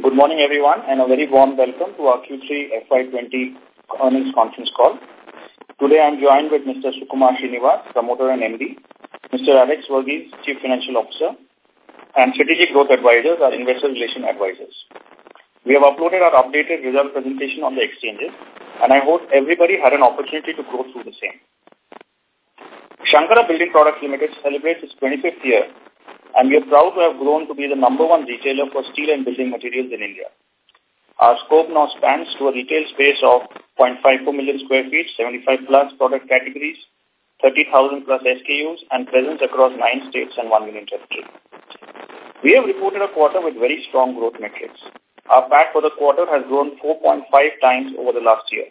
Good morning, everyone, and a very warm welcome to our Q3 FY20 earnings conference call. Today, I'm joined with Mr. Sukumar Srinivas, Promoter and MD, Mr. Alex Varghese, Chief Financial Officer, and Strategic Growth Advisors, our Investor Relation Advisors. We have uploaded our updated result presentation on the exchanges, and I hope everybody had an opportunity to go through the same. Shankara Building Products Limited celebrates its 25th year, and we are proud to have grown to be the number one retailer for steel and building materials in India. Our scope now spans to a retail space of 0.54 million square feet, 75 plus product categories, 30,000 plus SKUs, and presence across nine states and one union territory. We have reported a quarter with very strong growth metrics. Our PAT for the quarter has grown 4.5 times over the last year.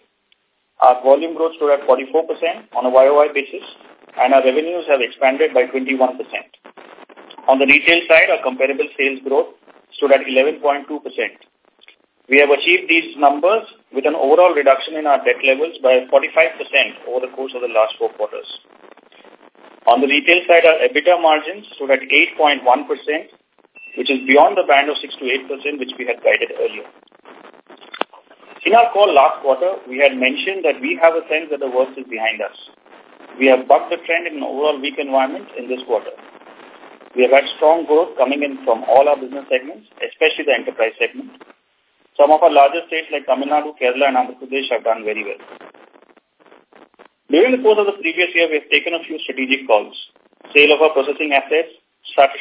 Our volume growth stood at 44% on a YOY basis, and our revenues have expanded by 21%. On the retail side, our comparable sales growth stood at 11.2%. We have achieved these numbers with an overall reduction in our debt levels by 45% over the course of the last four quarters. On the retail side, our EBITDA margins stood at 8.1%, which is beyond the band of 6 to 8%, which we had guided earlier. In our call last quarter, we had mentioned that we have a sense that the worst is behind us. We have bucked the trend in an overall weak environment in this quarter. We have had strong growth coming in from all our business segments, especially the enterprise segment. Some of our larger states like Tamil Nadu, Kerala and Andhra Pradesh have done very well. During the course of the previous year, we have taken a few strategic calls. Sale of our processing assets,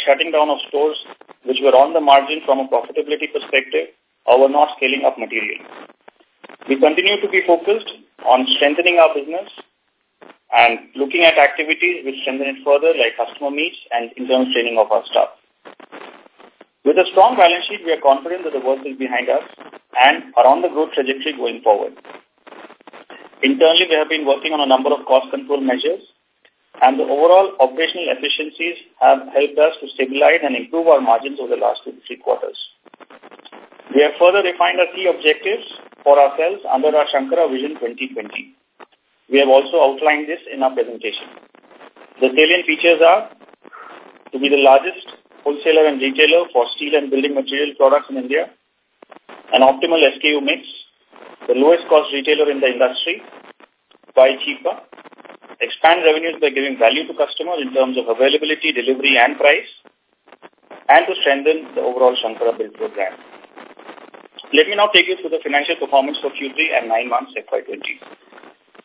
shutting down of stores which were on the margin from a profitability perspective or were not scaling up materially. We continue to be focused on strengthening our business and looking at activities which strengthen it further like customer meets and internal training of our staff. With a strong balance sheet, we are confident that the worst is behind us and are on the growth trajectory going forward. Internally, we have been working on a number of cost control measures and the overall operational efficiencies have helped us to stabilize and improve our margins over the last two to three quarters. We have further refined our key objectives for ourselves under our Shankara Vision 2020. We have also outlined this in our presentation. The salient features are to be the largest wholesaler and retailer for steel and building material products in India, an optimal SKU mix, the lowest cost retailer in the industry, buy cheaper, expand revenues by giving value to customers in terms of availability, delivery and price, and to strengthen the overall Shankara Build program. Let me now take you through the financial performance for Q3 and nine months FY20.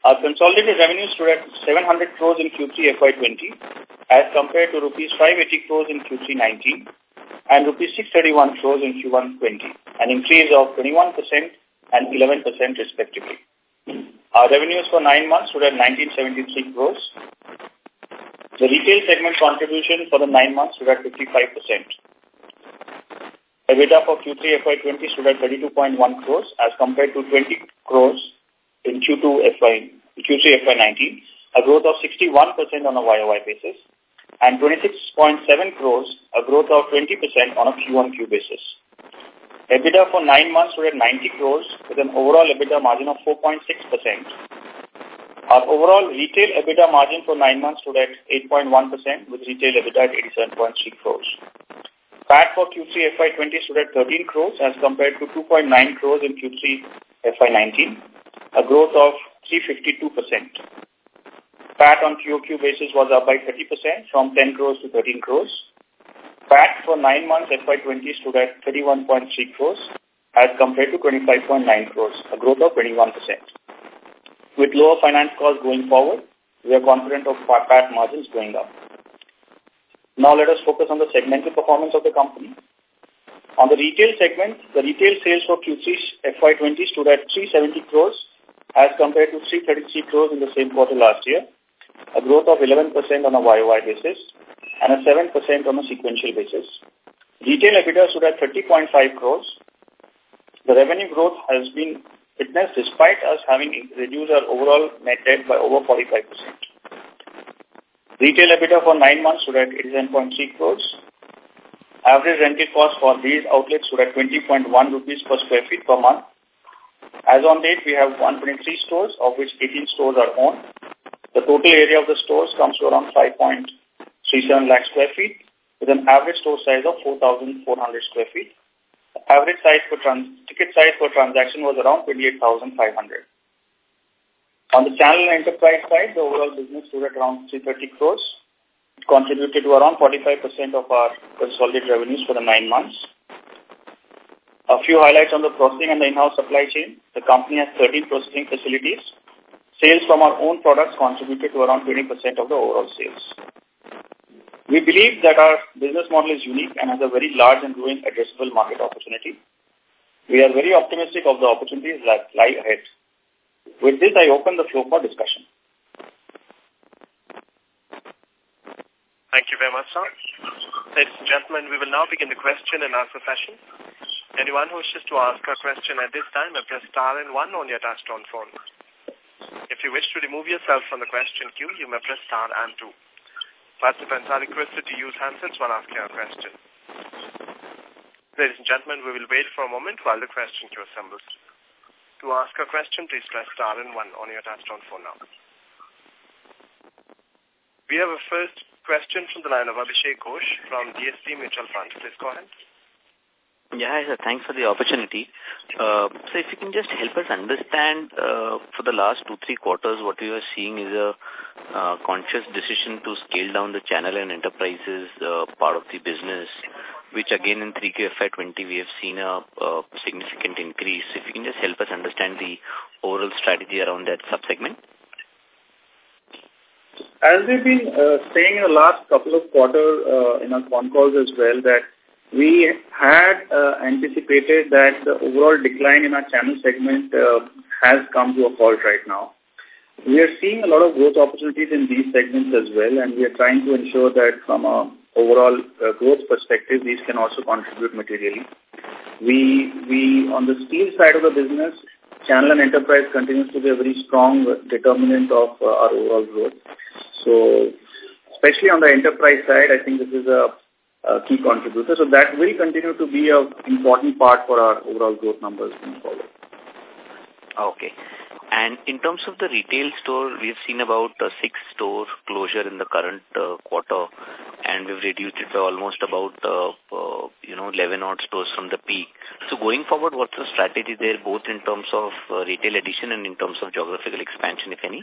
Our consolidated revenues stood at 700 crores in Q3 FY20 as compared to rupees 580 crores in Q3 19 and rupees 631 crores in Q1 20, an increase of 21% and 11% respectively. Our revenues for nine months stood at 1973 crores. The retail segment contribution for the nine months stood at 55%. EBITDA for Q3 FY20 stood at 32.1 crores as compared to 20 crores in Q2 FY, Q3 FY19, a growth of 61% on a YOY basis, and 26.7 crores, a growth of 20% on a Q1Q basis. EBITDA for nine months were at 90 crores with an overall EBITDA margin of 4.6%. Our overall retail EBITDA margin for nine months stood at 8.1% with retail EBITDA at 87.3 crores. PAT for Q3 FY20 stood at 13 crores as compared to 2.9 crores in Q3 FY19 a growth of 352%. PAT on QOQ basis was up by 30% from 10 crores to 13 crores. PAT for nine months FY20 stood at 31.3 crores as compared to 25.9 crores, a growth of 21%. With lower finance costs going forward, we are confident of PAT margins going up. Now let us focus on the segmental performance of the company. On the retail segment, the retail sales for Q3 FY20 stood at 370 crores as compared to 333 crores in the same quarter last year, a growth of 11% on a YOY basis and a 7% on a sequential basis. Retail EBITDA stood at 30.5 crores. The revenue growth has been witnessed despite us having reduced our overall net debt by over 45%. Retail EBITDA for nine months stood at 87.3 crores. Average rental cost for these outlets stood at 20.1 rupees per square feet per month as on date, we have 123 stores, of which 18 stores are owned. The total area of the stores comes to around 5.37 lakh square feet with an average store size of 4,400 square feet. The Average size for trans ticket size for transaction was around 28,500. On the channel and enterprise side, the overall business stood at around 330 crores. It contributed to around 45% of our consolidated revenues for the nine months. A few highlights on the processing and the in-house supply chain. The company has 13 processing facilities. Sales from our own products contributed to around 20% of the overall sales. We believe that our business model is unique and has a very large and growing addressable market opportunity. We are very optimistic of the opportunities that lie ahead. With this, I open the floor for discussion. Thank you very much, sir. Ladies and gentlemen, we will now begin the question and answer session. Anyone who wishes to ask a question at this time, may press star and one on your touchtone phone. If you wish to remove yourself from the question queue, you may press star and two. Participants are requested to use handsets while asking a question. Ladies and gentlemen, we will wait for a moment while the question queue assembles. To ask a question, please press star and one on your touchtone phone now. We have a first question from the line of Abhishek Ghosh from DSP Mutual Fund. Please go ahead. Yeah, sir. Thanks for the opportunity. Uh, so if you can just help us understand uh, for the last two, three quarters, what we are seeing is a uh, conscious decision to scale down the channel and enterprises uh, part of the business, which again in 3Q FY20 we have seen a, a significant increase. If you can just help us understand the overall strategy around that subsegment. As we've been uh, saying in the last couple of quarters uh, in our phone calls as well that we had uh, anticipated that the overall decline in our channel segment uh, has come to a halt right now. We are seeing a lot of growth opportunities in these segments as well, and we are trying to ensure that from a overall uh, growth perspective, these can also contribute materially. We, we, on the steel side of the business, channel and enterprise continues to be a very strong determinant of uh, our overall growth. So, especially on the enterprise side, I think this is a uh, key contributor. So that will continue to be an important part for our overall growth numbers going forward. Okay. And in terms of the retail store, we've seen about six store closure in the current uh, quarter, and we've reduced it by almost about, uh, uh, you know, 11 odd stores from the peak. So going forward, what's the strategy there, both in terms of uh, retail addition and in terms of geographical expansion, if any?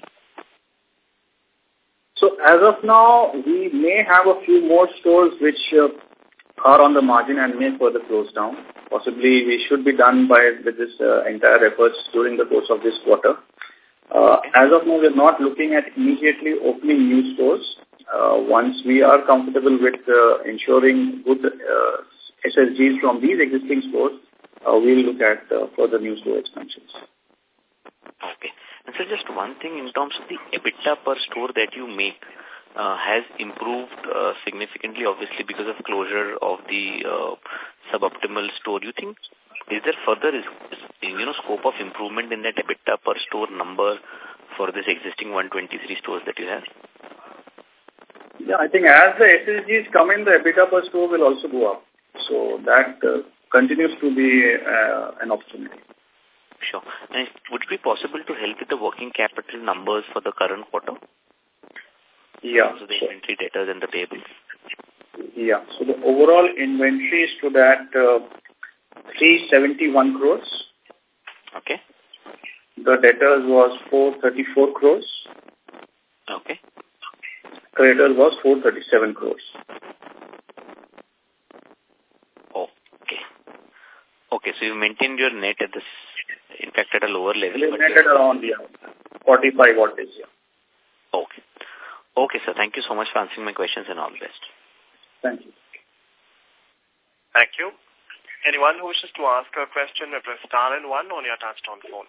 So as of now, we may have a few more stores which uh, are on the margin and may further close down. Possibly we should be done by with this uh, entire efforts during the course of this quarter. Uh, as of now, we're not looking at immediately opening new stores. Uh, once we are comfortable with uh, ensuring good uh, SSGs from these existing stores, uh, we'll look at uh, further new store expansions. So just one thing in terms of the EBITDA per store that you make uh, has improved uh, significantly, obviously, because of closure of the uh, suboptimal store. You think is there further is, you know scope of improvement in that EBITDA per store number for this existing 123 stores that you have? Yeah, I think as the SSGs come in, the EBITDA per store will also go up. So that uh, continues to be uh, an opportunity. Sure. And would it be possible to help with the working capital numbers for the current quarter? Yeah. So the inventory debtors and the payables? Yeah. So the overall inventory stood at uh, 371 crores. Okay. The debtors was 434 crores. Okay. Creditors was 437 crores. Okay. Okay, so you maintained your net at this in fact, at a lower level. But netted around, yeah, 45 wattage, yeah. Okay. Okay, sir. Thank you so much for answering my questions and all the best. Thank you. Thank you. Anyone who wishes to ask a question may press star and one on your touchtone phone.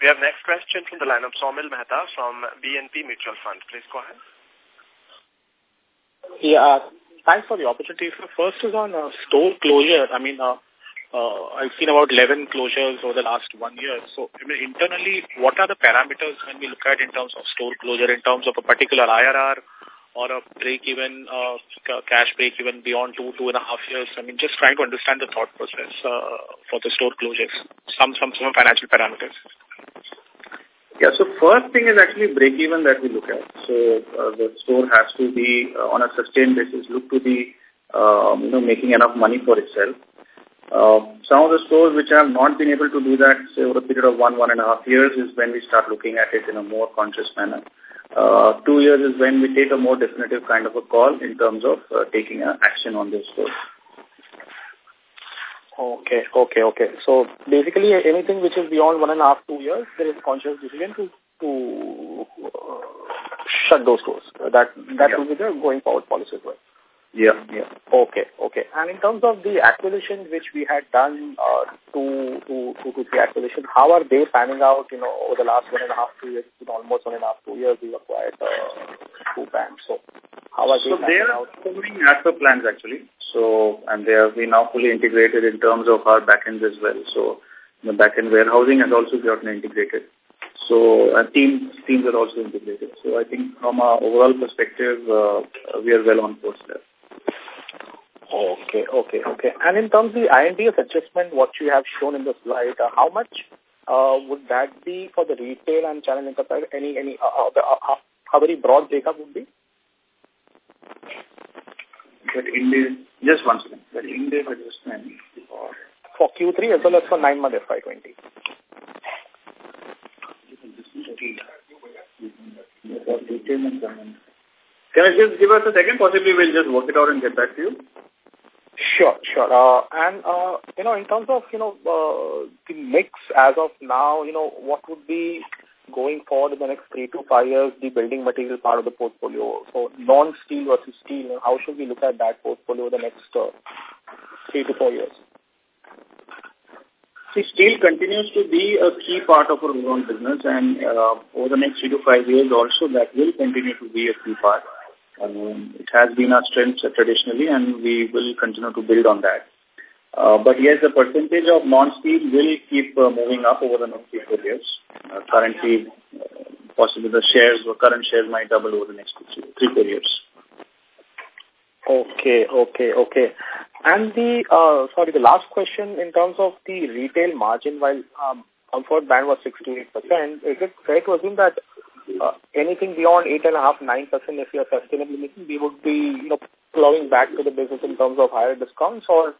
We have next question from the line of Somil Mehta from BNP Mutual Fund. Please go ahead. Yeah, thanks for the opportunity. First is on uh, store closure. I mean, uh, I've seen about 11 closures over the last one year. So I mean, internally, what are the parameters when we look at in terms of store closure, in terms of a particular IRR or a break-even, uh, cash break-even beyond two, two and a half years? I mean, just trying to understand the thought process uh, for the store closures, some, some, some financial parameters. Yeah, so first thing is actually break-even that we look at. So uh, the store has to be, uh, on a sustained basis, look to be, um, you know, making enough money for itself. Uh, some of the stores which have not been able to do that, say, over a period of one, one and a half years is when we start looking at it in a more conscious manner. Uh, two years is when we take a more definitive kind of a call in terms of uh, taking action on those stores. Okay, okay, okay. So basically anything which is beyond one and a half, two years, there is conscious decision to, to uh, shut those stores. That, that yeah. will be the going forward policy as well. Yeah, yeah. Okay, okay. And in terms of the acquisitions which we had done, uh, two, two, two to three acquisitions, how are they panning out, you know, over the last one and a half, two years, you know, almost one and a half, two years, we acquired uh, two banks. So how are they so they are out? performing as per plans actually. So, and they have been now fully integrated in terms of our backends as well. So the backend warehousing has also gotten integrated. So uh, teams teams are also integrated. So I think from our overall perspective, uh, we are well on course there. Okay, okay, okay. And in terms of the Ind AS adjustment, what you have shown in the slide, uh, how much uh, would that be for the retail and channel enterprise? Any, any, uh, uh, uh, uh how very broad breakup would be? But Ind AS, just one second. But Ind AS adjustment for, for Q3 as well as for nine month FY20. Can I just give us a second? Possibly we'll just work it out and get back to you. Sure, sure. Uh, and, uh, you know, in terms of, you know, uh, the mix as of now, you know, what would be going forward in the next three to five years, the building material part of the portfolio? So non-steel versus steel, how should we look at that portfolio the next uh, three to four years? See, steel continues to be a key part of our overall business and uh, over the next three to five years also that will continue to be a key part. Um, it has been our strength traditionally and we will continue to build on that. Uh, but yes, the percentage of non-steel will keep uh, moving up over the next few years. Uh, currently, uh, possibly the shares or current shares might double over the next three, three four years. Okay, okay, okay. And the, uh, sorry, the last question in terms of the retail margin, while um, comfort band was 6 to 8%, is it fair to assume that uh, anything beyond 8.5%, 9% if you are sustainably making, we would be, you know, plowing back to the business in terms of higher discounts or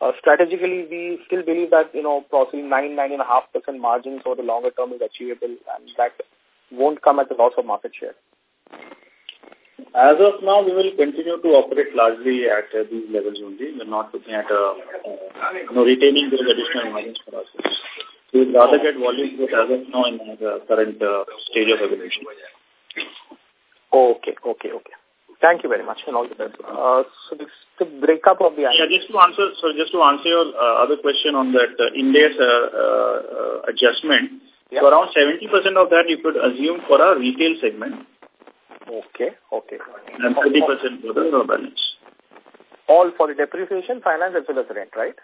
uh, strategically we still believe that, you know, possibly 9, 9.5% margins over the longer term is achievable and that won't come at the loss of market share? As of now, we will continue to operate largely at uh, these levels only. We're not looking at uh, you know, retaining those additional margins for us. We would rather get volume growth as of now in the current uh, stage of evolution. Okay, okay, okay. Thank you very much and all the best. Uh, so this the breakup of the Yeah, just to answer, so just to answer your uh, other question on that uh, India's uh, uh, adjustment, yeah. so around 70% of that you could assume for our retail segment. Okay, okay. And 30% for the balance. All for the depreciation, finance as well as rent, right?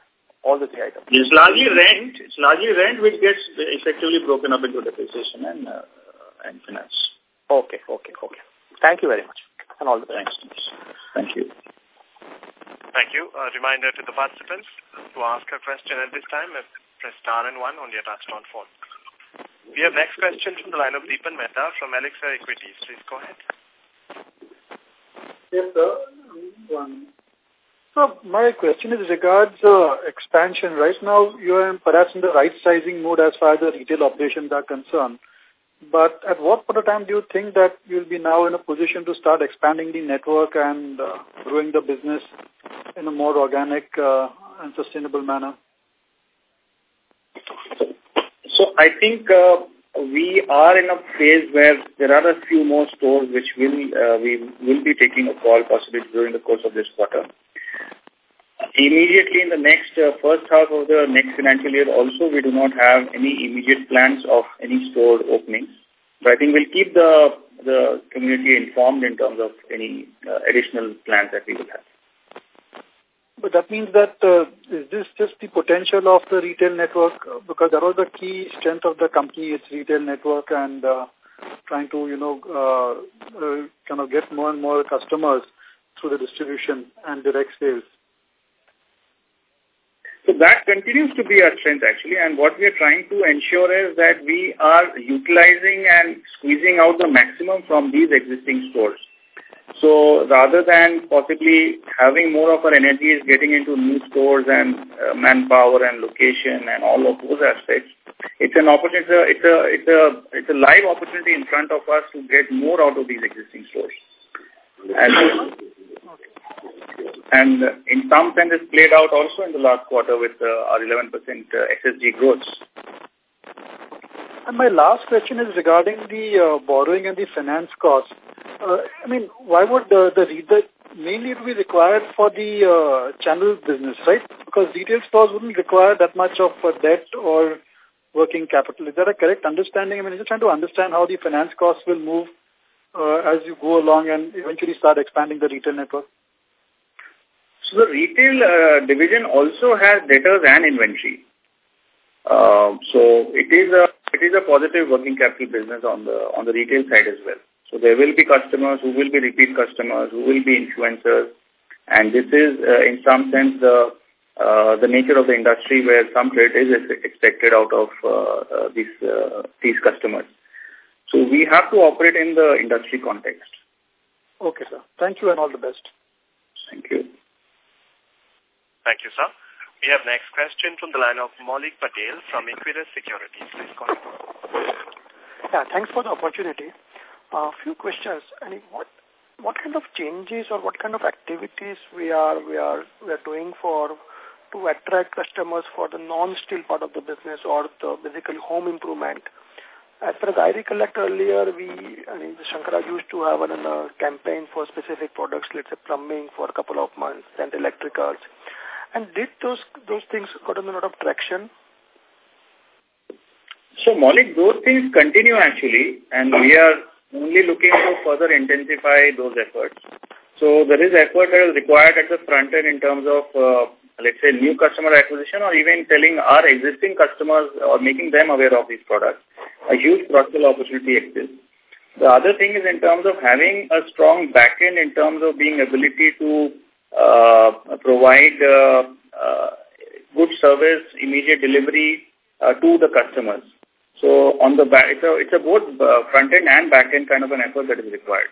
All the three items? It's largely rent. It's largely rent which gets effectively broken up into depreciation and uh, and finance. Okay, okay, okay. Thank you very much. And all the best. Thanks. Thank you. Thank you. A reminder to the participants to ask a question at this time, press star and one on your touchtone phone. We have next question from the line of Deepan Mehta from Elixir Equities. Please go ahead. Yes, sir. One. So my question is regards uh, expansion. Right now, you are perhaps in the right sizing mode as far as the retail operations are concerned. But at what point of time do you think that you'll be now in a position to start expanding the network and uh, growing the business in a more organic uh, and sustainable manner? So I think uh, we are in a phase where there are a few more stores which will uh, we will be taking a call possibly during the course of this quarter. Immediately in the next uh, first half of the next financial year also, we do not have any immediate plans of any store openings. But I think we'll keep the the community informed in terms of any uh, additional plans that we will have. But that means that uh, is this just the potential of the retail network? Because that was the key strength of the company, its retail network and uh, trying to, you know, uh, uh, kind of get more and more customers through the distribution and direct sales. So that continues to be our strength actually and what we are trying to ensure is that we are utilizing and squeezing out the maximum from these existing stores. So rather than possibly having more of our energy is getting into new stores and uh, manpower and location and all of those aspects, it's an opportunity. It's a it's a it's a live opportunity in front of us to get more out of these existing stores. And and in some sense, it's played out also in the last quarter with uh, our 11% uh, SSG growth. And my last question is regarding the uh, borrowing and the finance cost. Uh, I mean, why would the, the, the mainly it will be required for the uh, channel business, right? Because retail stores wouldn't require that much of uh, debt or working capital. Is that a correct understanding? I mean, I'm just trying to understand how the finance costs will move uh, as you go along and eventually start expanding the retail network. So the retail uh, division also has debtors and inventory. Uh, so it is a it is a positive working capital business on the on the retail side as well. So there will be customers who will be repeat customers, who will be influencers, and this is uh, in some sense the uh, the nature of the industry where some credit is expected out of uh, uh, these uh, these customers. So we have to operate in the industry context. Okay, sir. Thank you and all the best. Thank you. Thank you, sir. We have next question from the line of Maulik Patel from Equirus Securities. Please go ahead. Yeah, thanks for the opportunity. A uh, few questions. I mean, what what kind of changes or what kind of activities we are we are we are doing for to attract customers for the non-steel part of the business or the basically home improvement? As far as I recollect earlier, we, I mean, Shankara used to have a campaign for specific products, let's say plumbing for a couple of months, and electricals. And did those those things got a lot of traction? So, Maulik, those things continue actually, and we are only looking to further intensify those efforts. So, there is effort that is required at the front end in terms of, uh, let's say, new customer acquisition or even telling our existing customers or making them aware of these products. A huge cross-sell opportunity exists. The other thing is in terms of having a strong backend in terms of being ability to provide uh, uh, good service, immediate delivery to the customers. So on the back, it's a, it's a both front end and back end kind of an effort that is required.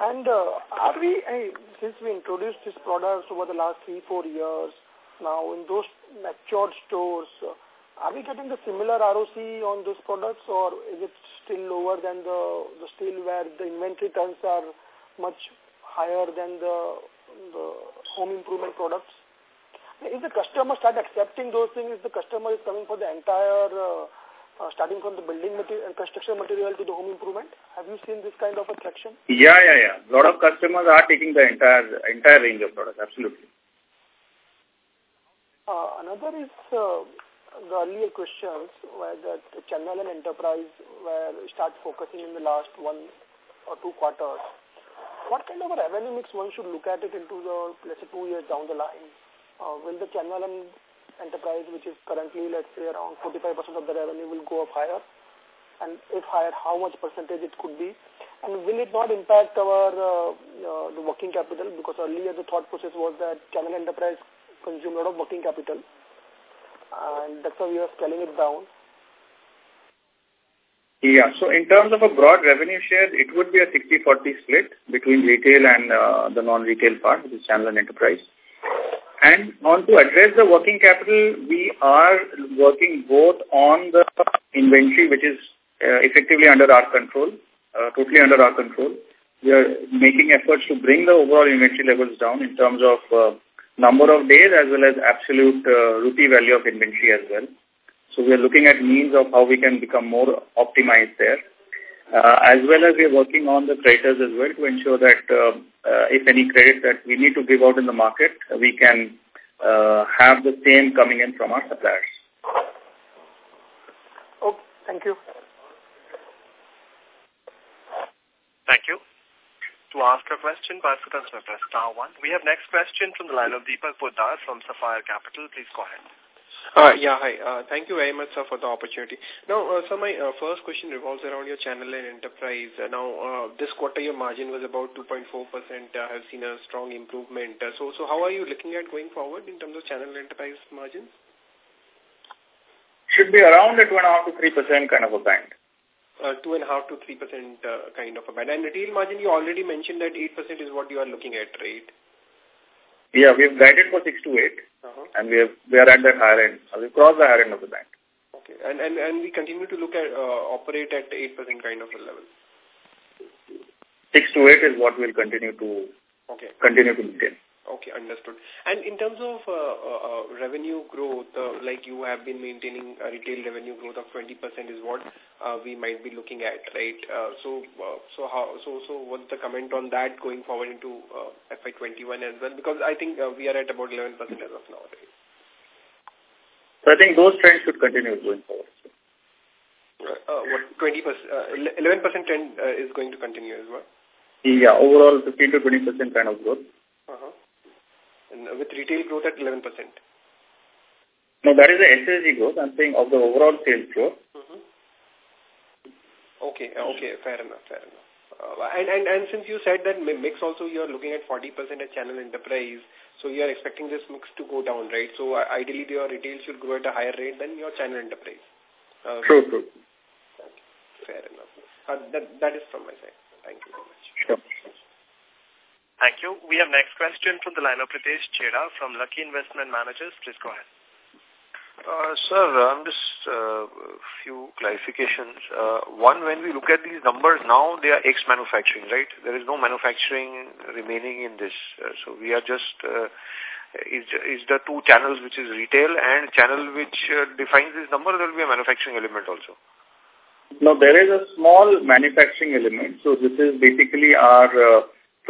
And uh, are we, uh, since we introduced these products over the last three, four years, now in those matured stores, uh, are we getting the similar ROC on those products or is it still lower than the, the still where the inventory turns are much higher than the, the home improvement products? If the customer start accepting those things, if the customer is coming for the entire, uh, uh, starting from the building material, construction material to the home improvement, have you seen this kind of attraction? Yeah, yeah, yeah. A lot of customers are taking the entire entire range of products, absolutely. Uh, another is uh, the earlier questions where that channel and enterprise where start focusing in the last one or two quarters what kind of a revenue mix one should look at it into the, let's say, two years down the line? Uh, will the channel and enterprise, which is currently, let's say, around 45% of the revenue will go up higher? And if higher, how much percentage it could be? And will it not impact our uh, uh, the working capital? Because earlier the thought process was that channel enterprise consume a lot of working capital. And that's why we are scaling it down. Yeah. So in terms of a broad revenue share, it would be a 60-40 split between retail and uh, the non-retail part, which is channel and enterprise. And on to address the working capital, we are working both on the inventory, which is uh, effectively under our control, uh, totally under our control. We are making efforts to bring the overall inventory levels down in terms of uh, number of days as well as absolute uh, rupee value of inventory as well. So we are looking at means of how we can become more optimized there. Uh, as well as we are working on the creditors as well to ensure that uh, uh, if any credit that we need to give out in the market, we can uh, have the same coming in from our suppliers. Okay, thank you. Thank you. To ask a question, participants may press star one. We have next question from the line of Deepak Poddar from Sapphire Capital. Please go ahead. Uh, yeah, hi. Uh, thank you very much, sir, for the opportunity. Now, uh, so my uh, first question revolves around your channel and enterprise. Uh, now, uh, this quarter, your margin was about 2.4%. Uh, have seen a strong improvement. Uh, so, so how are you looking at going forward in terms of channel enterprise margins? Should be around a 2.5 to 3% kind of a band. uh, two and a half to three percent uh, kind of a band. And retail margin, you already mentioned that eight percent is what you are looking at, right? Yeah, we've guided for six to 8 uh-huh. and we have we are at that higher end. We've crossed the higher end of the band. Okay, and and and we continue to look at uh, operate at eight percent kind of a level. Six to eight is what we'll continue to okay continue to maintain. Okay, understood. And in terms of uh, uh, uh, revenue growth, uh, like you have been maintaining a retail revenue growth of 20% is what uh, we might be looking at, right? Uh, so, uh, so how, so, so what's the comment on that going forward into uh, FY21 as well? Because I think uh, we are at about 11% as of now, right? So I think those trends should continue going forward. Uh, what 20%, uh, 11% trend uh, is going to continue as well? Yeah, overall 15 to 20% kind of growth. Uh-huh. And with retail growth at 11%. No, that is the SSG growth. I'm saying of the overall sales growth. Mm -hmm. Okay, okay, fair enough, fair enough. Uh, and, and, and since you said that mix also you're looking at 40% at channel enterprise, so you're expecting this mix to go down, right? So uh, ideally your retail should grow at a higher rate than your channel enterprise. Uh, true, true. Okay, fair enough. Uh, that, that is from my side. Thank you very much. Sure. Thank you. We have next question from the line of Pritesh Chheda from Lucky Investment Managers. Please go ahead. Uh, sir, um, just a uh, few clarifications. Uh, one, when we look at these numbers now, they are ex-manufacturing, right? There is no manufacturing remaining in this. Uh, so we are just, uh, is, is the two channels which is retail and channel which uh, defines this number, there will be a manufacturing element also. No, there is a small manufacturing element. So this is basically our uh,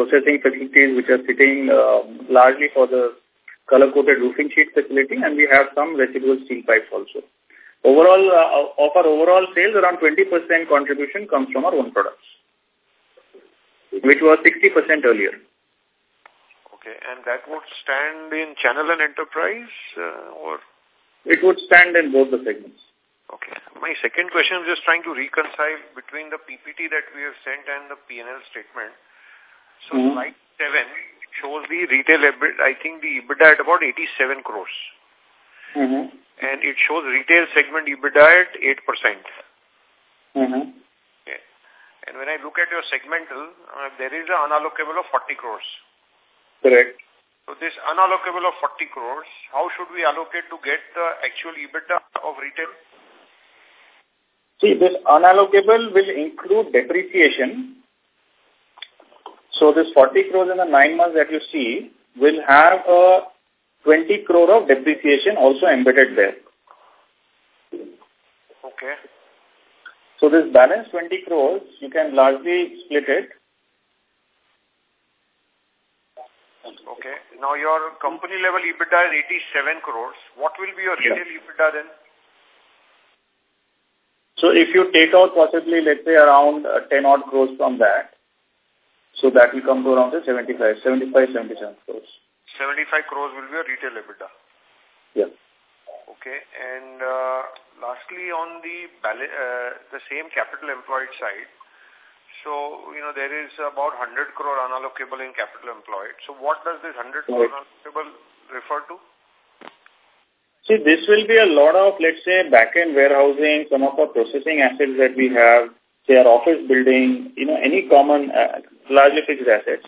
processing facilities which are sitting uh, largely for the color-coated roofing sheet facility and we have some residual steel pipes also. Overall, uh, of our overall sales, around 20% contribution comes from our own products, which was 60% earlier. Okay, and that would stand in channel and enterprise uh, or? It would stand in both the segments. Okay. My second question is just trying to reconcile between the PPT that we have sent and the P&L statement. So mm -hmm. slide 7 shows the retail I think the EBITDA at about 87 crores. Mm -hmm. And it shows retail segment EBITDA at 8%. Mm -hmm. Okay. And when I look at your segmental, uh, there is an unallocable of 40 crores. Correct. So this unallocable of 40 crores, how should we allocate to get the actual EBITDA of retail? See, this unallocable will include depreciation so this 40 crores in the nine months that you see will have a 20 crore of depreciation also embedded there. Okay. So this balance 20 crores, you can largely split it. Okay. Now your company level EBITDA is 87 crores. What will be your retail yeah. EBITDA then? So if you take out possibly, let's say around uh, 10 odd crores from that, so that will come to around 75, 75, 77 crores. 75 crores will be a retail EBITDA? Yeah. Okay. And uh, lastly, on the uh, the same capital employed side, so, you know, there is about 100 crore unallocable in capital employed. So what does this 100 crore right. unallocable refer to? See, this will be a lot of, let's say, back-end warehousing, some of our processing assets that we have, say our office building, you know, any common, uh, largely fixed assets.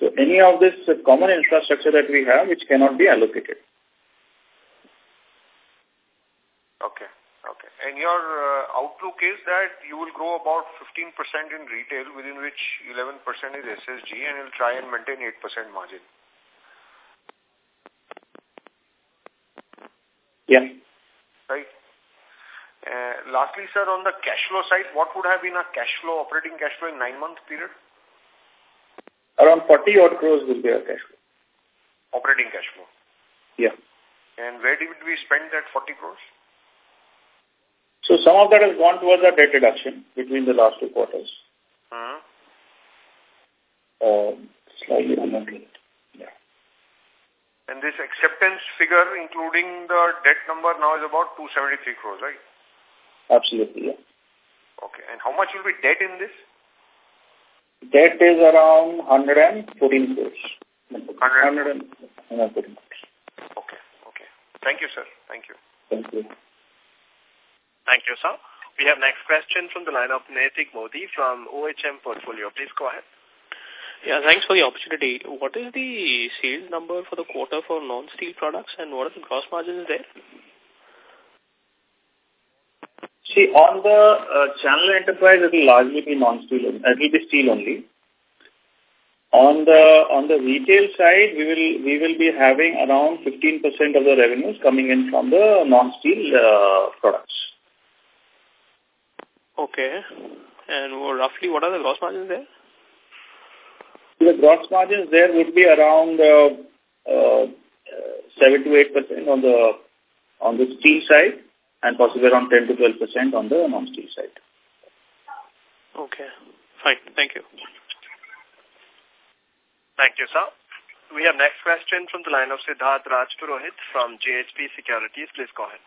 So any of this common infrastructure that we have, which cannot be allocated. Okay. Okay. And your uh, outlook is that you will grow about 15% in retail, within which 11% is SSG, and you'll try and maintain 8% margin. Yeah. Right. Uh, lastly, sir, on the cash flow side, what would have been a cash flow, operating cash flow in nine-month period? Around 40 odd crores will be our cash flow. Operating cash flow? Yeah. And where did we spend that 40 crores? So some of that has gone towards our debt reduction between the last two quarters. Uh -huh. uh, slightly unlucky. Yeah. And this acceptance figure, including the debt number, now is about 273 crores, right? Absolutely, yeah. Okay. And how much will be debt in this? Debt is around 114 crores. 114 crores. Okay. Okay. Thank you, sir. Thank you. Thank you. Thank you, sir. We have next question from the line of Naitik Modi from OHM Portfolio. Please go ahead. Yeah, thanks for the opportunity. What is the sales number for the quarter for non-steel products and what are the gross margins there? See, on the uh, channel enterprise, it will largely be non-steel, it will be steel only. On the on the retail side, we will we will be having around 15% of the revenues coming in from the non-steel uh, products. Okay. And roughly, what are the gross margins there? The gross margins there would be around uh, uh, 7 to 8% on the on the steel side and possibly around 10 to 12% on the non-steel side. Okay. Fine. Thank you. Thank you, sir. We have next question from the line of Siddharth Rajpurohit from JHP Securities. Please go ahead.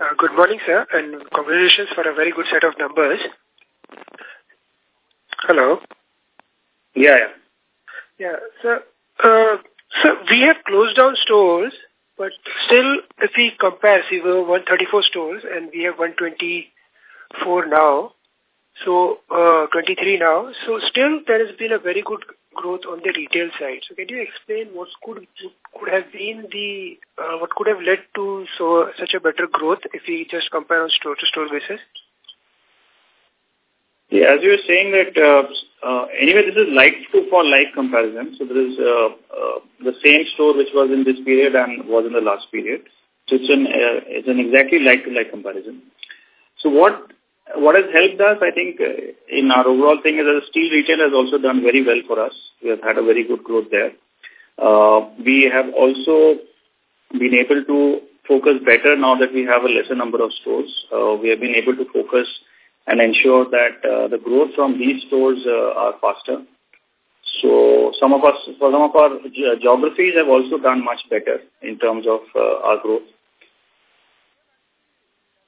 Uh, good morning, sir, and congratulations for a very good set of numbers. Hello. Yeah, yeah. Yeah, sir. Uh, so we have closed down stores, but still, if we compare, see, we were 134 stores and we have 124 now. So, uh, 23 now. So still there has been a very good growth on the retail side. So can you explain what could could have been the uh, what could have led to so such a better growth if we just compare on store to store basis? Yeah, as you were saying that uh, uh, anyway, this is like to for like comparison. So there is uh, uh, the same store which was in this period and was in the last period. So it's an uh, it's an exactly like to like comparison. So what what has helped us, I think, uh, in our overall thing is that the steel retail has also done very well for us. We have had a very good growth there. Uh, we have also been able to focus better now that we have a lesser number of stores. We have been able to focus and ensure that uh, the growth from these stores uh, are faster. So some of us, some of our geographies have also done much better in terms of uh, our growth.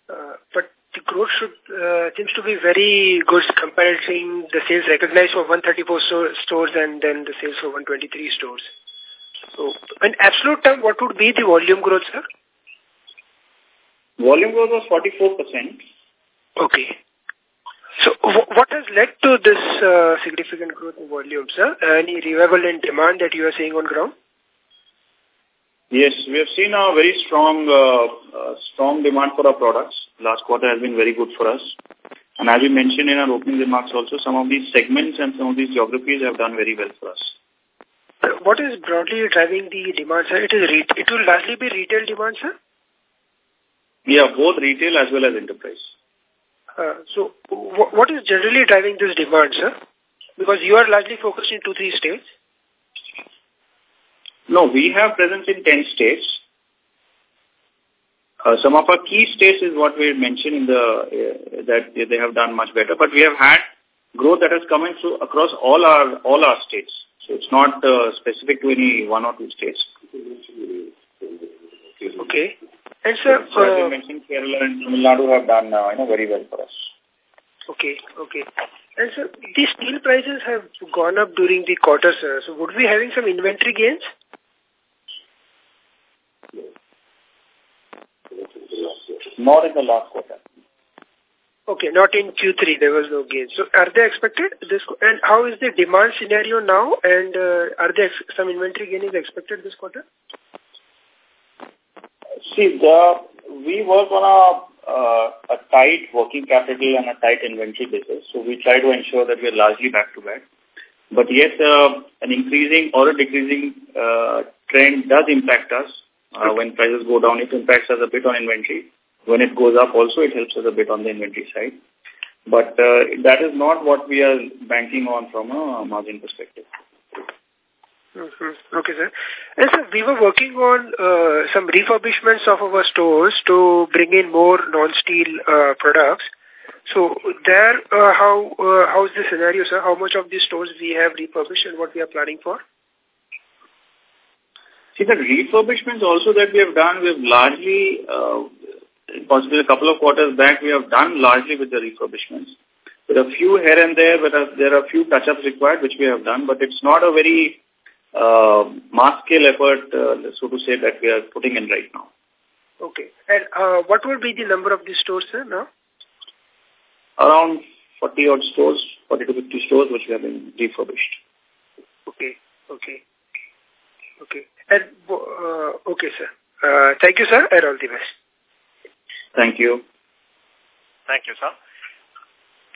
Uh, but the growth should uh, seems to be very good comparing the sales recognized for 134 so stores and then the sales for 123 stores. So, in absolute term, what would be the volume growth, sir? Volume growth was 44%. Okay. So, what has led to this uh, significant growth in volume, sir? Any revival in demand that you are seeing on ground? Yes, we have seen a very strong uh, uh, strong demand for our products. Last quarter has been very good for us. And as we mentioned in our opening remarks also, some of these segments and some of these geographies have done very well for us. What is broadly driving the demand, sir? It, is it will largely be retail demand, sir? Yeah, both retail as well as enterprise. Uh, so, what is generally driving this demand, sir? Because you are largely focused in two, three states. No, we have presence in 10 states. Uh, some of our key states is what we mentioned in the uh, that they have done much better, but we have had growth that has come in through across all our all our states. So it's not uh, specific to any one or two states. Okay. And sir, so, as you mentioned, Kerala and Tamil Nadu have done uh, you know very well for us. Okay, okay. And sir, these steel prices have gone up during the quarter, sir. So would we be having some inventory gains? Not in the last quarter. Okay, not in Q3, there was no gain. So are they expected? this? And how is the demand scenario now? And uh, are there some inventory gain is expected this quarter? See, the, we work on a, uh, a tight working capital and a tight inventory basis. So we try to ensure that we are largely back to back. But yes, uh, an increasing or a decreasing uh, trend does impact us. Uh, when prices go down, it impacts us a bit on inventory. When it goes up also, it helps us a bit on the inventory side. But uh, that is not what we are banking on from a margin perspective. Mm -hmm. Okay, sir. And sir, we were working on uh, some refurbishments of our stores to bring in more non-steel uh, products. So there, uh, how uh, how is the scenario, sir? How much of these stores we have refurbished and what we are planning for? See, the refurbishments also that we have done, we have largely, uh, possibly a couple of quarters back, we have done largely with the refurbishments. There are a few here and there, but there are a few touch-ups required, which we have done, but it's not a very uh, mass-scale effort, uh, so to say, that we are putting in right now. Okay. And uh, what would be the number of these stores, sir, now? around 40 odd stores, 40 to 50 stores, which we have been refurbished. Okay, okay, okay. And, uh, okay, sir. Uh, thank you, sir, and all the best. Thank you. Thank you, sir.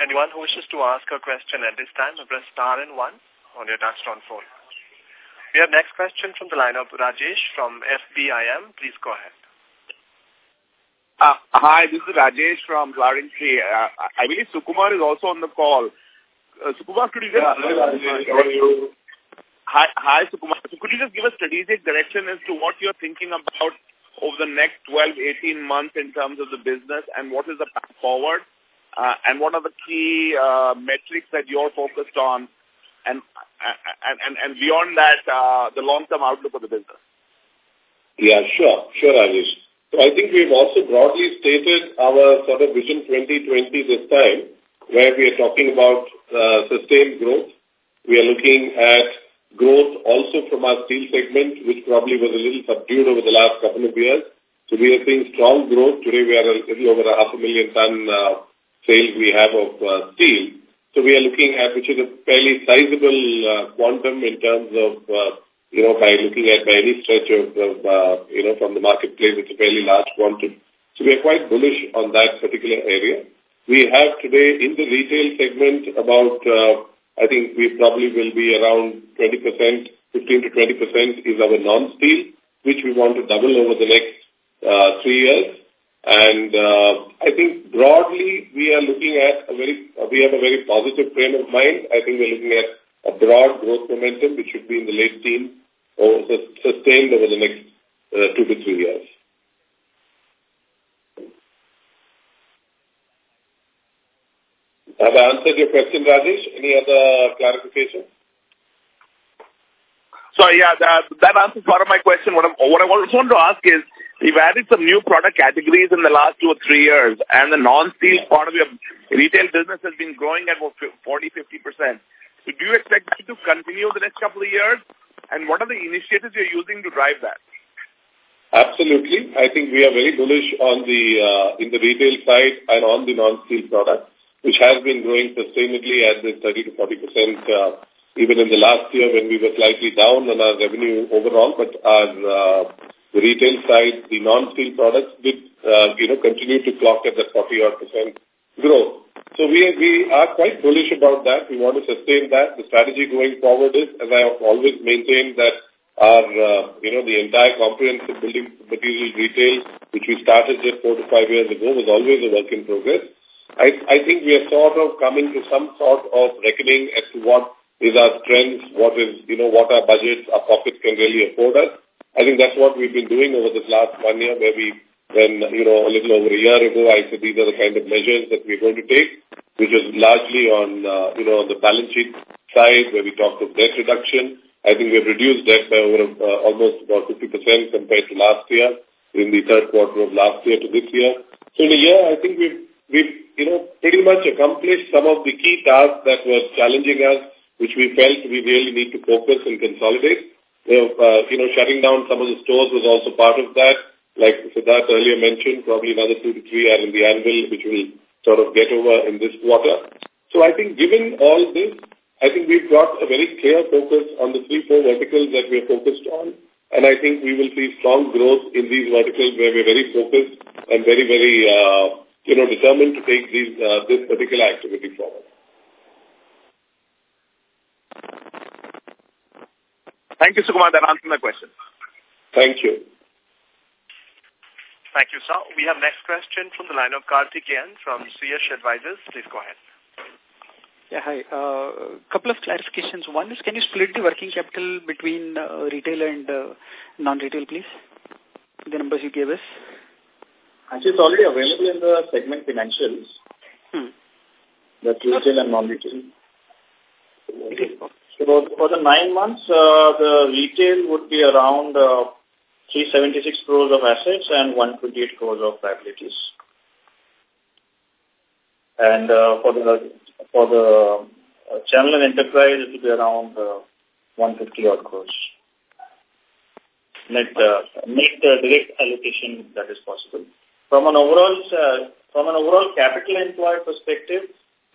Anyone who wishes to ask a question at this time, press star and one on your touchtone phone. We have next question from the line of Rajesh from FBIM. Please go ahead. Uh, hi, this is Rajesh from Flowering Tree. Uh, I believe Sukumar is also on the call. Uh, Sukumar, could you just... Yeah, hi, hi, Sukumar. So could you just give a strategic direction as to what you're thinking about over the next 12, 18 months in terms of the business and what is the path forward? Uh, and what are the key uh, metrics that you're focused on and and and, beyond that, uh, the long-term outlook of the business. Yeah, sure, sure, Rajesh. So I think we've also broadly stated our sort of Vision 2020 this time, where we are talking about uh, sustained growth. We are looking at growth also from our steel segment, which probably was a little subdued over the last couple of years. So we are seeing strong growth. Today we are a little over a half a million ton uh, sales we have of uh, steel. So we are looking at, which is a fairly sizable uh, quantum in terms of, uh, you know, by looking at by any stretch of, of uh, you know, from the marketplace, it's a fairly large quantum. So we are quite bullish on that particular area. We have today in the retail segment about, uh, I think we probably will be around 20%, 15 to 20% is our non-steel, which we want to double over the next uh, three years. And uh, I think broadly we are looking at a very, we have a very positive frame of mind. I think we're looking at a broad growth momentum which should be in the late teens or sustained over the next uh, two to three years. Have I answered your question, Rajesh? Any other clarification? So yeah, that, that answers part of my question. What, i what I also want to ask is, We've added some new product categories in the last two or three years, and the non-steel part of your retail business has been growing at about 40, 50%. So do you expect that to continue the next couple of years? And what are the initiatives you're using to drive that? Absolutely. I think we are very bullish on the uh, in the retail side and on the non-steel product, which has been growing sustainably at this 30 to 40 percent, uh, even in the last year when we were slightly down on our revenue overall, but our uh, the retail side, the non-steel products did, uh, you know, continue to clock at that 40 odd percent growth. So we are, we are quite bullish about that. We want to sustain that. The strategy going forward is, as I have always maintained, that our, uh, you know, the entire comprehensive building material retail, which we started just four to five years ago, was always a work in progress. I, I think we are sort of coming to some sort of reckoning as to what is our strengths, what is, you know, what our budgets, our pockets can really afford us. I think that's what we've been doing over this last one year where we, when, you know, a little over a year ago, I said these are the kind of measures that we're going to take, which is largely on, uh, you know, on the balance sheet side where we talked of debt reduction. I think we've reduced debt by over uh, almost about 50% compared to last year in the third quarter of last year to this year. So in a year, I think we've, we've, you know, pretty much accomplished some of the key tasks that were challenging us, which we felt we really need to focus and consolidate uh, you know, shutting down some of the stores was also part of that. Like Siddharth earlier mentioned, probably another two to three are in the anvil, which will sort of get over in this quarter. So I think given all this, I think we've got a very clear focus on the three, four verticals that we're focused on. And I think we will see strong growth in these verticals where we're very focused and very, very, uh, you know, determined to take these, uh, this particular activity forward. Thank you, Sukumar. That answers my question. Thank you. Thank you, sir. We have next question from the line of Karthikeyan from Suyash Advisors. Please go ahead. Yeah, hi. A uh, couple of clarifications. One is, can you split the working capital between uh, retail and uh, non-retail, please? The numbers you gave us. Actually, it's already available in the segment financials. Hmm. That's retail and non-retail. Okay. So for the nine months, uh, the retail would be around uh, 376 crores of assets and 128 crores of liabilities. And uh, for the for the uh, channel and enterprise, it will be around uh, 150 odd crores. Net, uh, net direct allocation that is possible. From an overall from an overall capital employed perspective,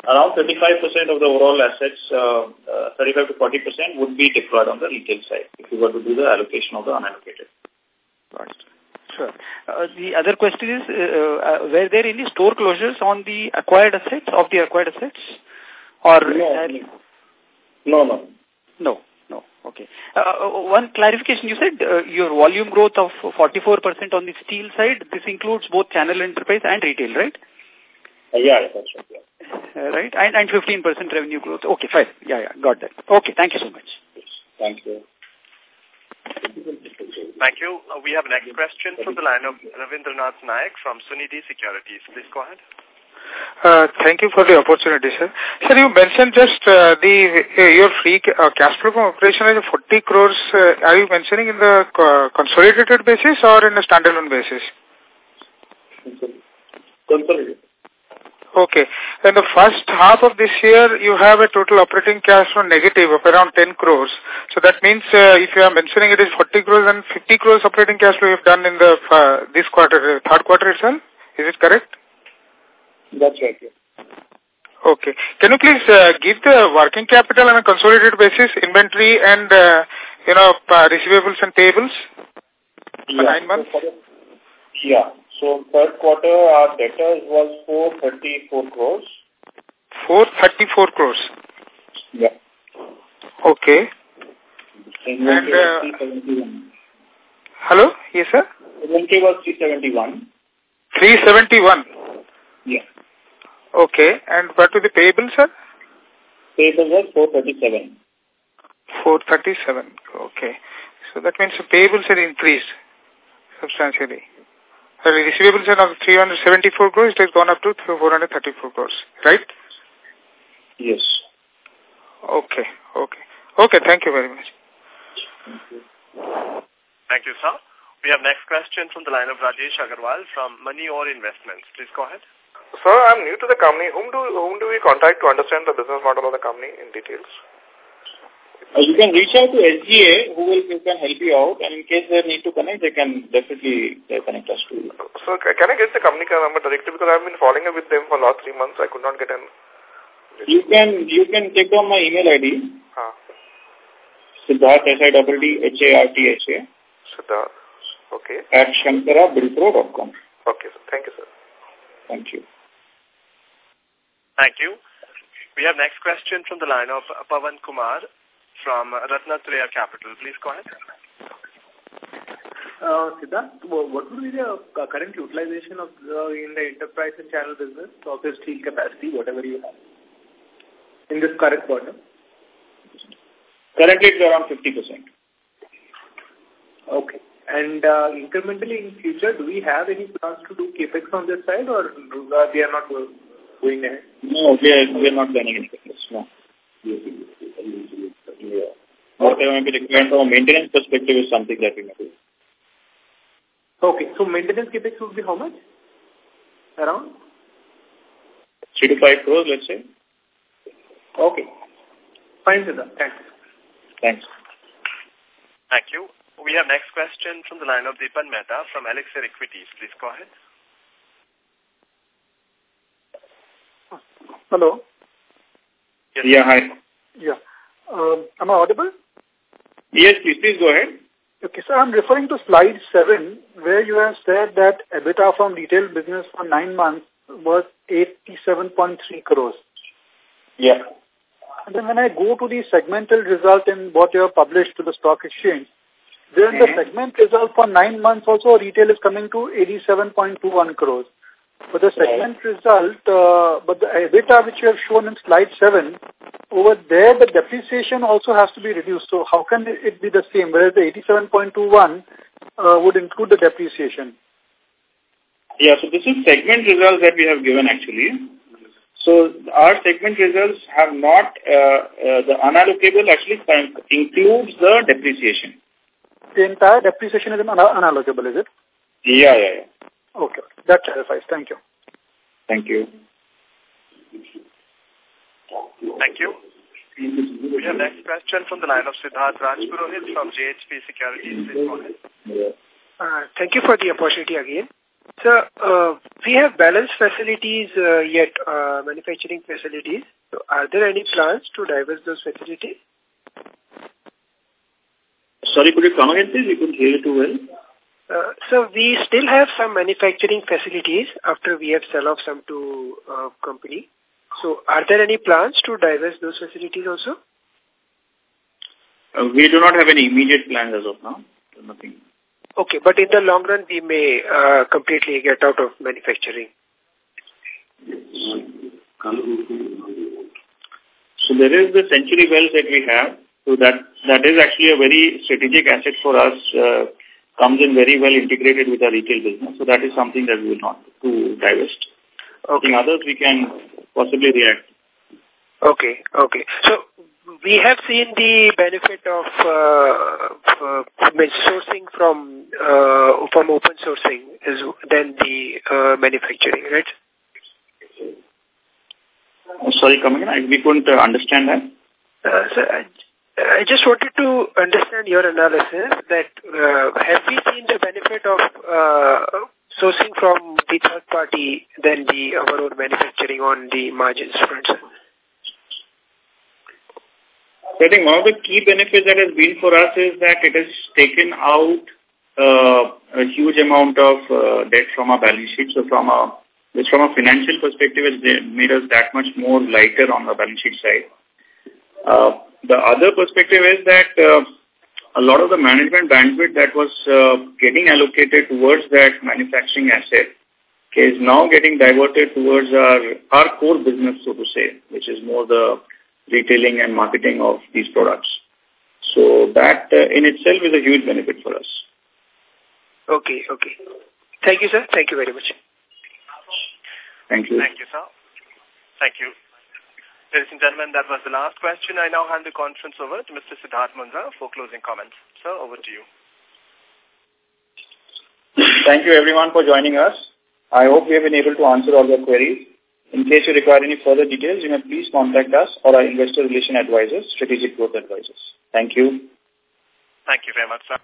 around 35% of the overall assets, uh, uh, 35 to 40% would be deployed on the retail side if you were to do the allocation of the unallocated. Right. Sure. Uh, the other question is, uh, uh, were there any store closures on the acquired assets, of the acquired assets? Or no, no, no. No, no. Okay. Uh, uh, one clarification, you said uh, your volume growth of 44% on the steel side, this includes both channel enterprise and retail, right? Uh, yeah, that's right. Yeah. Uh, right, and, and 15% revenue growth. Okay, fine. Yeah, yeah, got that. Okay, thank you so much. Thank you. Thank you. Uh, we have next question from the line of Ravindranath Nayak from Sunidhi Securities. Please go ahead. Uh, thank you for the opportunity, sir. Sir, you mentioned just uh, the uh, your free uh, cash flow from operation is 40 crores. Uh, are you mentioning in the co consolidated basis or in a standalone basis? Consolidated. Okay. In the first half of this year, you have a total operating cash flow negative of around 10 crores. So that means uh, if you are mentioning it is 40 crores and 50 crores operating cash flow you have done in the uh, this quarter, uh, third quarter itself. Is it correct? That's right. Yeah. Okay. Can you please uh, give the working capital on a consolidated basis, inventory and, uh, you know, uh, receivables and payables for yeah. nine months? Yeah. So third quarter, our debtors was 434 crores. 434 crores. Yeah. Okay. Inventory And, uh, Hello? Yes, sir? Inventory was 371. 371. Yeah. Okay. And what to the payables, sir? Payable was 437. 437. Okay. So that means the payables had increased substantially. The receivables are now 374 crores, it has gone up to 434 crores, right? Yes. Okay, okay. Okay, thank you very much. Thank you, sir. We have next question from the line of Rajesh Agarwal from Money or Investments. Please go ahead. Sir, I'm new to the company. Whom do whom do we contact to understand the business model of the company in details? Uh, you can reach out to SGA, who will who can help you out, and in case they need to connect, they can definitely uh, connect us to you. So, can I get the company number directly because I've been following up with them for last three months. I could not get an. You can you can take down my email ID. Huh. Siddharth S I W D H A R T H A. Siddharth. Okay. At shankarabuildpro.com. Okay, sir. Thank you, sir. Thank you. Thank you. We have next question from the line of Pavan Kumar from Ratnatraya Capital. Please go ahead. Uh, Siddharth, what would be the current utilization of uh, in the enterprise and channel business of the steel capacity, whatever you have, in this current quarter? Currently, it's around 50%. Okay. And uh, incrementally in future, do we have any plans to do capex on this side, or uh, we are not going ahead? No, we are, we are not planning any capex. No. Whatever may be required from a maintenance perspective is something that we may do. Okay. So maintenance capex would be how much? Around? Three to five crores, let's say. Okay. Fine, Siddharth. Thanks. Thanks. Thank you. We have next question from the line of Deepan Mehta from Elixir Equities. Please go ahead. Hello. Yes. Yeah, hi. Yeah. Um, am I audible? Yes, please, please go ahead. Okay, so I'm referring to slide 7, where you have said that EBITDA from retail business for nine months was 87.3 crores. Yeah. And then when I go to the segmental result in what you have published to the stock exchange, then mm -hmm. the segment result for nine months also retail is coming to 87.21 crores. But the segment right. result, uh, but the EBITDA which you have shown in slide 7, over there the depreciation also has to be reduced. So how can it be the same, whereas the 87.21 uh, would include the depreciation? Yeah, so this is segment results that we have given actually. So our segment results have not, uh, uh, the unallocable actually includes the depreciation. The entire depreciation is unallocable, is it? Yeah, yeah, yeah. Okay, that clarifies. Thank you. Thank you. Thank you. We have next question from the line of Siddharth Rajpurohit from JHP Securities. Please go ahead. Uh, thank you for the opportunity again. Sir, uh, we have balanced facilities uh, yet, uh, manufacturing facilities. So are there any plans to divest those facilities? Sorry, could you come again, please? We couldn't hear you too well. Uh, so we still have some manufacturing facilities after we have sell off some to uh, company. So are there any plans to divest those facilities also? Uh, we do not have any immediate plans as of now. Nothing. Okay, but in the long run, we may uh, completely get out of manufacturing. So there is the Centurywells that we have. So that that is actually a very strategic asset for us. Uh, comes in very well integrated with our retail business. So that is something that we will not to divest. Okay. In others, we can possibly react. Okay, okay. So we have seen the benefit of uh, uh, sourcing from uh, from open sourcing is than the uh, manufacturing, right? Sorry, come in, I, we couldn't uh, understand that. Uh, so I, just wanted to understand your analysis that uh, have we seen the benefit of uh, sourcing from the third party than the our own manufacturing on the margins front? So I think one of the key benefits that has been for us is that it has taken out uh, a huge amount of uh, debt from our balance sheet. So from a which from a financial perspective has made us that much more lighter on the balance sheet side. Uh, the other perspective is that uh, a lot of the management bandwidth that was uh, getting allocated towards that manufacturing asset is now getting diverted towards our, our core business, so to say, which is more the retailing and marketing of these products. So that uh, in itself is a huge benefit for us. Okay, okay. Thank you, sir. Thank you very much. Thank you. Thank you, sir. Thank you. Ladies and gentlemen, that was the last question. I now hand the conference over to Mr. Siddharth Mundra for closing comments. Sir, over to you. Thank you everyone for joining us. I hope we have been able to answer all your queries. In case you require any further details, you may please contact us or our investor relation advisors, Strategic Growth Advisors. Thank you. Thank you very much, sir.